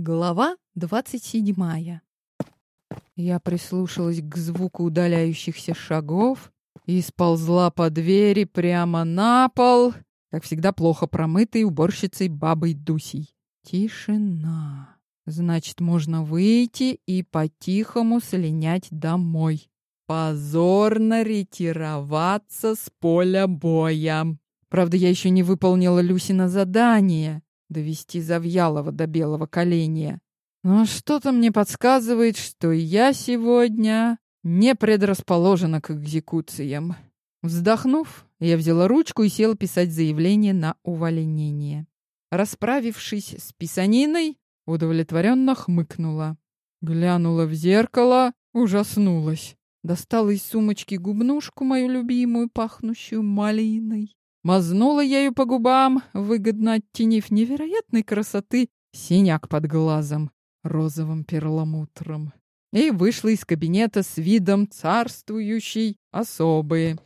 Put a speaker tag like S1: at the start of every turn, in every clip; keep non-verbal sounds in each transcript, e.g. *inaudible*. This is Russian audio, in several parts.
S1: Глава двадцать седьмая. Я прислушалась к звуку удаляющихся шагов и сползла по двери прямо на пол, как всегда плохо промытой уборщицей бабой Дусей. Тишина. Значит, можно выйти и по-тихому слинять домой. Позорно ретироваться с поля боя. Правда, я еще не выполнила Люсина задание довести Завьялова до белого коленя. Но что-то мне подсказывает, что я сегодня не предрасположена к экзекуциям. Вздохнув, я взяла ручку и села писать заявление на увольнение. Расправившись с писаниной, удовлетворенно хмыкнула. Глянула в зеркало, ужаснулась. Достала из сумочки губнушку мою любимую, пахнущую малиной. Мазнула ею по губам, выгодно оттенив невероятной красоты синяк под глазом, розовым перламутром. И вышла из кабинета с видом царствующей особы.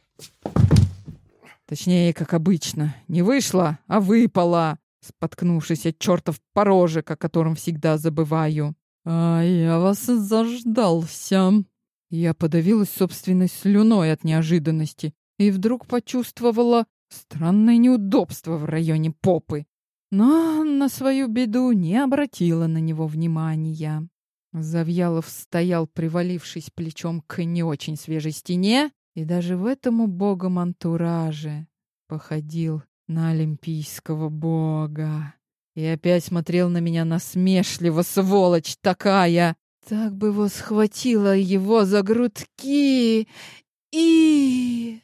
S1: Точнее, как обычно, не вышла, а выпала, споткнувшись от чертов порожек, о котором всегда забываю. «А я вас заждался!» Я подавилась собственной слюной от неожиданности и вдруг почувствовала Странное неудобство в районе попы. Но на свою беду не обратила на него внимания. Завьялов стоял, привалившись плечом к не очень свежей стене, и даже в этом убогом антураже походил на олимпийского бога. И опять смотрел на меня насмешливо, сволочь такая. Так бы его схватила его за грудки и...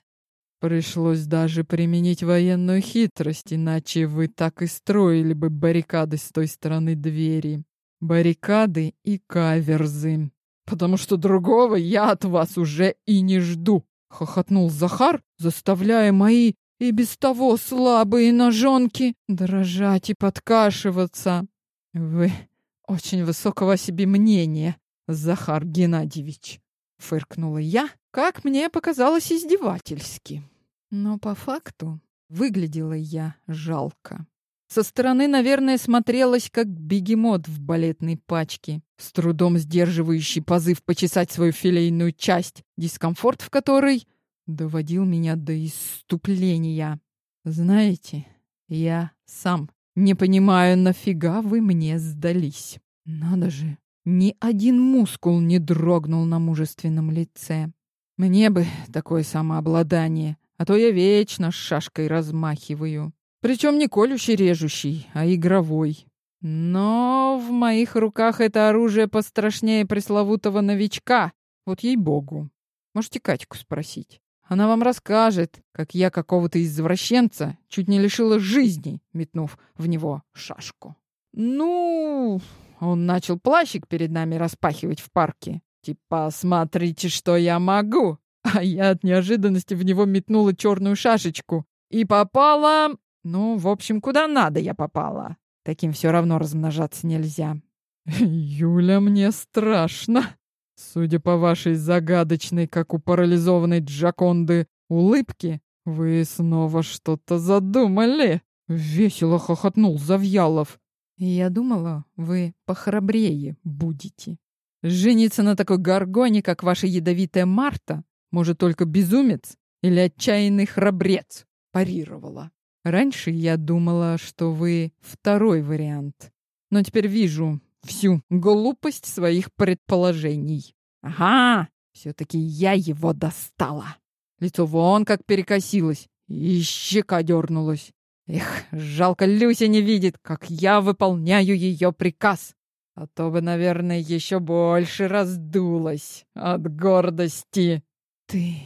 S1: Пришлось даже применить военную хитрость, иначе вы так и строили бы баррикады с той стороны двери. Баррикады и каверзы. Потому что другого я от вас уже и не жду. Хохотнул Захар, заставляя мои и без того слабые ножонки дрожать и подкашиваться. Вы очень высокого себе мнения, Захар Геннадьевич. Фыркнула я, как мне показалось, издевательски. Но по факту выглядела я жалко. Со стороны, наверное, смотрелась как бегемот в балетной пачке, с трудом сдерживающий позыв почесать свою филейную часть, дискомфорт в которой доводил меня до исступления. Знаете, я сам не понимаю, нафига вы мне сдались. Надо же, ни один мускул не дрогнул на мужественном лице. Мне бы такое самообладание, а то я вечно шашкой размахиваю. Причем не колющий режущий, а игровой. Но в моих руках это оружие пострашнее пресловутого новичка. Вот ей-богу. Можете Катьку спросить. Она вам расскажет, как я какого-то извращенца чуть не лишила жизни, метнув в него шашку. Ну, он начал плащик перед нами распахивать в парке. Типа, смотрите, что я могу. *laughs* А я от неожиданности в него метнула черную шашечку. И попала... Ну, в общем, куда надо я попала. Таким все равно размножаться нельзя. *laughs* Юля, мне страшно. Судя по вашей загадочной, как у парализованной Джаконды, улыбке, вы снова что-то задумали. Весело хохотнул Завьялов. Я думала, вы похрабрее будете. Жениться на такой горгоне, как ваша ядовитая Марта, может только безумец или отчаянный храбрец, парировала. Раньше я думала, что вы второй вариант. Но теперь вижу всю глупость своих предположений. Ага, все-таки я его достала. Лицо вон как перекосилось, и щека дернулась. Эх, жалко, Люся не видит, как я выполняю ее приказ. А то бы, наверное, еще больше раздулась от гордости. Ты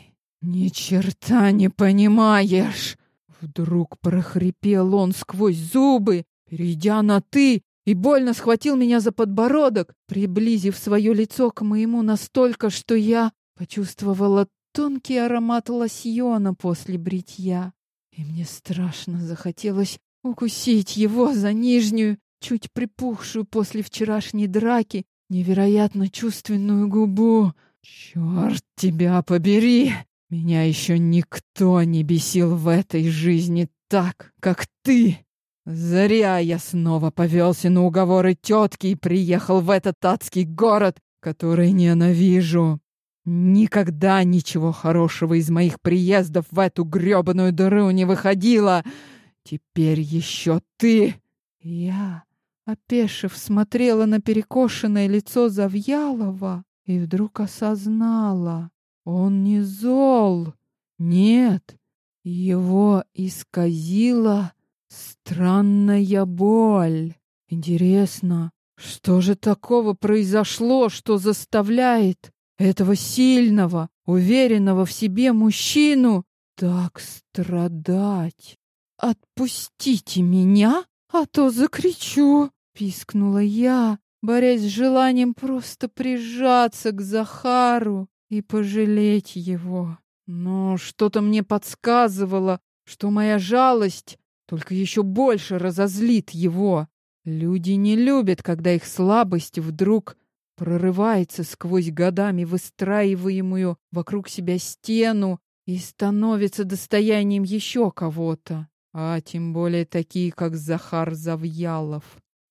S1: ни черта не понимаешь. Вдруг прохрипел он сквозь зубы, перейдя на «ты», и больно схватил меня за подбородок, приблизив свое лицо к моему настолько, что я почувствовала тонкий аромат лосьона после бритья. И мне страшно захотелось укусить его за нижнюю, чуть припухшую после вчерашней драки, невероятно чувственную губу. Черт тебя побери! Меня еще никто не бесил в этой жизни так, как ты! Зря я снова повелся на уговоры тетки и приехал в этот адский город, который ненавижу. Никогда ничего хорошего из моих приездов в эту грёбаную дыру не выходило. Теперь еще ты. Я, опешив, смотрела на перекошенное лицо Завьялова и вдруг осознала. Он не зол. Нет, его исказила странная боль. Интересно, что же такого произошло, что заставляет этого сильного, уверенного в себе мужчину так страдать? Отпустите меня, а то закричу, пискнула я, борясь с желанием просто прижаться к Захару и пожалеть его. Но что-то мне подсказывало, что моя жалость только еще больше разозлит его. Люди не любят, когда их слабость вдруг прорывается сквозь годами выстраиваемую вокруг себя стену и становится достоянием еще кого-то, а тем более такие, как Захар Завьялов,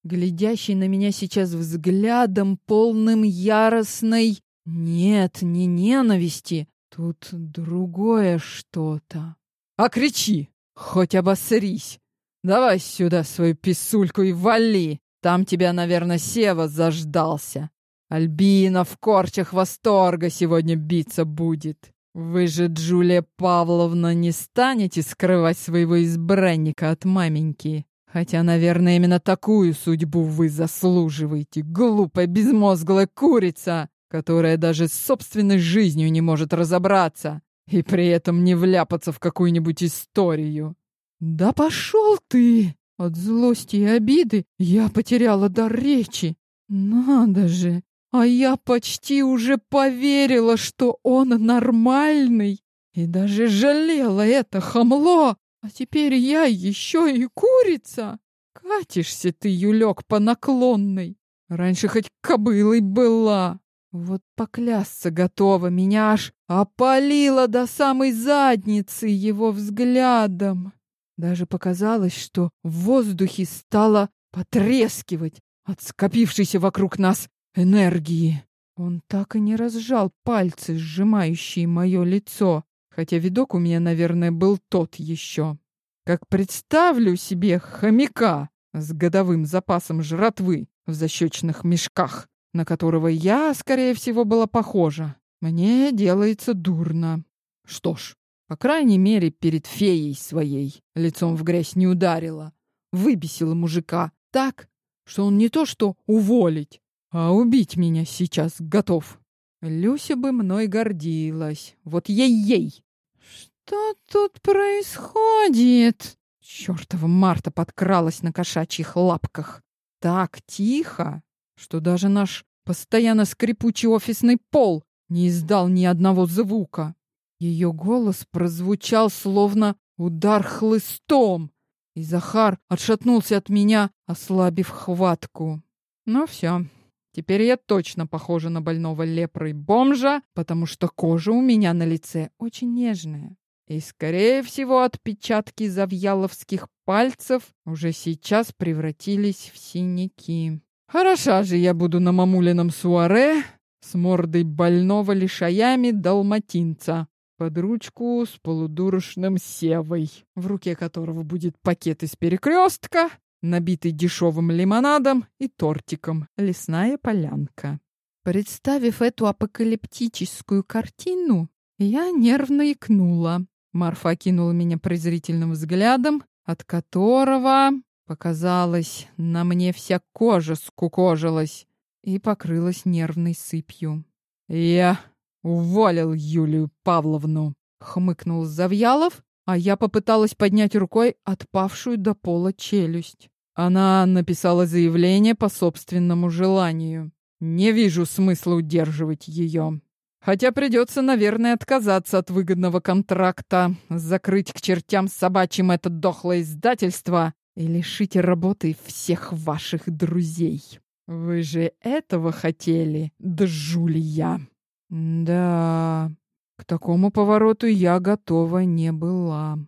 S1: глядящий на меня сейчас взглядом полным яростной нет, не ненависти, тут другое что-то. А кричи, хоть обосрись. Давай сюда свою писульку и вали. Там тебя, наверное, Сева заждался. Альбина в корчах восторга сегодня биться будет. Вы же, Джулия Павловна, не станете скрывать своего избранника от маменьки. Хотя, наверное, именно такую судьбу вы заслуживаете, глупая безмозглая курица, которая даже с собственной жизнью не может разобраться и при этом не вляпаться в какую-нибудь историю. Да пошел ты! От злости и обиды я потеряла дар речи. Надо же! А я почти уже поверила, что он нормальный. И даже жалела это хамло. А теперь я еще и курица. Катишься ты, Юлек, по наклонной. Раньше хоть кобылой была. Вот поклясться готова, меня аж опалило до самой задницы его взглядом. Даже показалось, что в воздухе стало потрескивать от скопившейся вокруг нас энергии. Он так и не разжал пальцы, сжимающие мое лицо, хотя видок у меня, наверное, был тот еще. Как представлю себе хомяка с годовым запасом жратвы в защечных мешках, на которого я, скорее всего, была похожа. Мне делается дурно. Что ж, по крайней мере, перед феей своей лицом в грязь не ударила. Выбесила мужика так, что он не то что уволить, а убить меня сейчас готов. Люся бы мной гордилась. Вот ей-ей. Что тут происходит? Чёртова Марта подкралась на кошачьих лапках. Так тихо, что даже наш постоянно скрипучий офисный пол не издал ни одного звука. Ее голос прозвучал словно удар хлыстом, и Захар отшатнулся от меня, ослабив хватку. Ну все, теперь я точно похожа на больного лепрой бомжа, потому что кожа у меня на лице очень нежная. И, скорее всего, отпечатки завьяловских пальцев уже сейчас превратились в синяки. Хороша же я буду на мамулином суаре с мордой больного лишаями далматинца под ручку с полудурочным севой, в руке которого будет пакет из перекрестка, набитый дешевым лимонадом и тортиком «Лесная полянка». Представив эту апокалиптическую картину, я нервно икнула. Марфа окинула меня презрительным взглядом, от которого Показалось, на мне вся кожа скукожилась и покрылась нервной сыпью. «Я уволил Юлию Павловну», — хмыкнул Завьялов, а я попыталась поднять рукой отпавшую до пола челюсть. Она написала заявление по собственному желанию. Не вижу смысла удерживать ее. Хотя придется, наверное, отказаться от выгодного контракта, закрыть к чертям собачьим это дохлое издательство и лишите работы всех ваших друзей. Вы же этого хотели, Джулия? Да, к такому повороту я готова не была.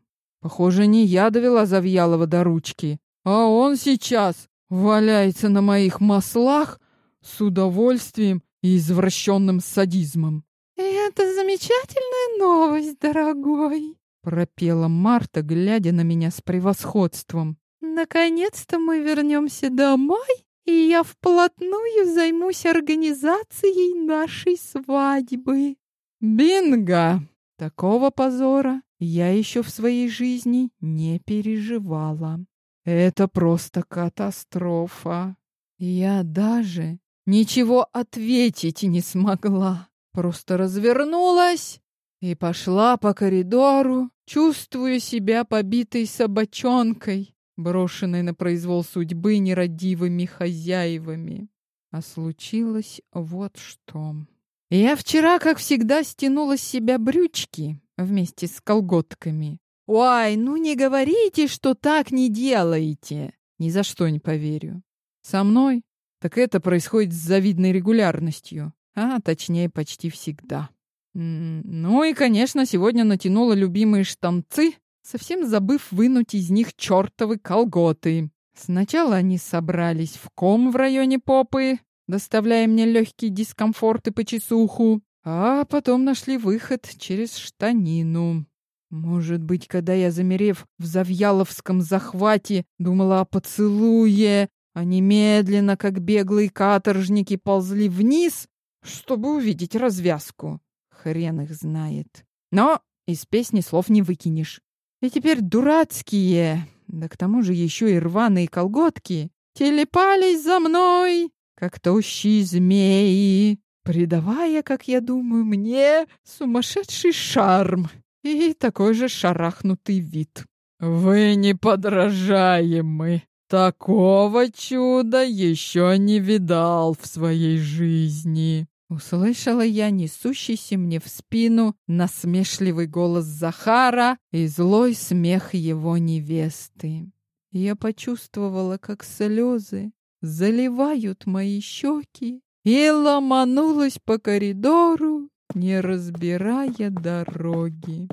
S1: Похоже, не я довела Завьялова до ручки, а он сейчас валяется на моих маслах с удовольствием и извращенным садизмом.
S2: «Это замечательная новость, дорогой!»
S1: пропела Марта, глядя на меня с превосходством.
S2: Наконец-то мы вернемся домой, и я вплотную займусь организацией нашей свадьбы.
S1: Бинго! Такого позора я еще в своей жизни не переживала. Это просто катастрофа. Я даже ничего ответить не смогла. Просто развернулась и пошла по коридору, чувствуя себя побитой собачонкой, брошенной на произвол судьбы нерадивыми хозяевами. А случилось вот что. Я вчера, как всегда, стянула с себя брючки вместе с колготками. «Ой, ну не говорите, что так не делаете!» Ни за что не поверю. Со мной? Так это происходит с завидной регулярностью, а точнее почти всегда. Ну и, конечно, сегодня натянула любимые штанцы, совсем забыв вынуть из них чертовы колготы. Сначала они собрались в ком в районе попы, доставляя мне легкий дискомфорт и почесуху, а потом нашли выход через штанину. Может быть, когда я, замерев в Завьяловском захвате, думала о поцелуе, они медленно, как беглые каторжники, ползли вниз, чтобы увидеть развязку. Хрен их знает. Но из песни слов не выкинешь. И теперь дурацкие, да к тому же еще и рваные колготки, телепались за мной, как тощие змеи, придавая, как я думаю, мне сумасшедший шарм и такой же шарахнутый вид. «Вы неподражаемы! Такого чуда еще не видал в своей жизни!» Услышала я несущийся мне в спину насмешливый голос Захара и злой смех его невесты. Я почувствовала, как слезы заливают мои щеки и ломанулась по коридору, не разбирая дороги.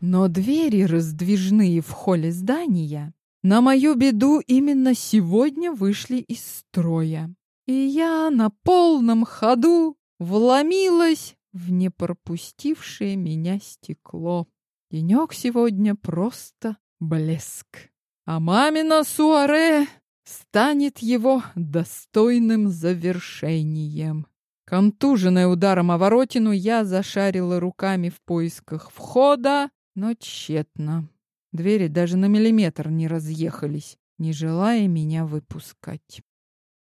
S1: Но двери раздвижные в холле здания на мою беду именно сегодня вышли из строя и я на полном ходу вломилась в не пропустившее меня стекло. Денек сегодня просто блеск. А мамина суаре станет его достойным завершением. Контуженная ударом о воротину, я зашарила руками в поисках входа, но тщетно. Двери даже на миллиметр не разъехались, не желая меня выпускать.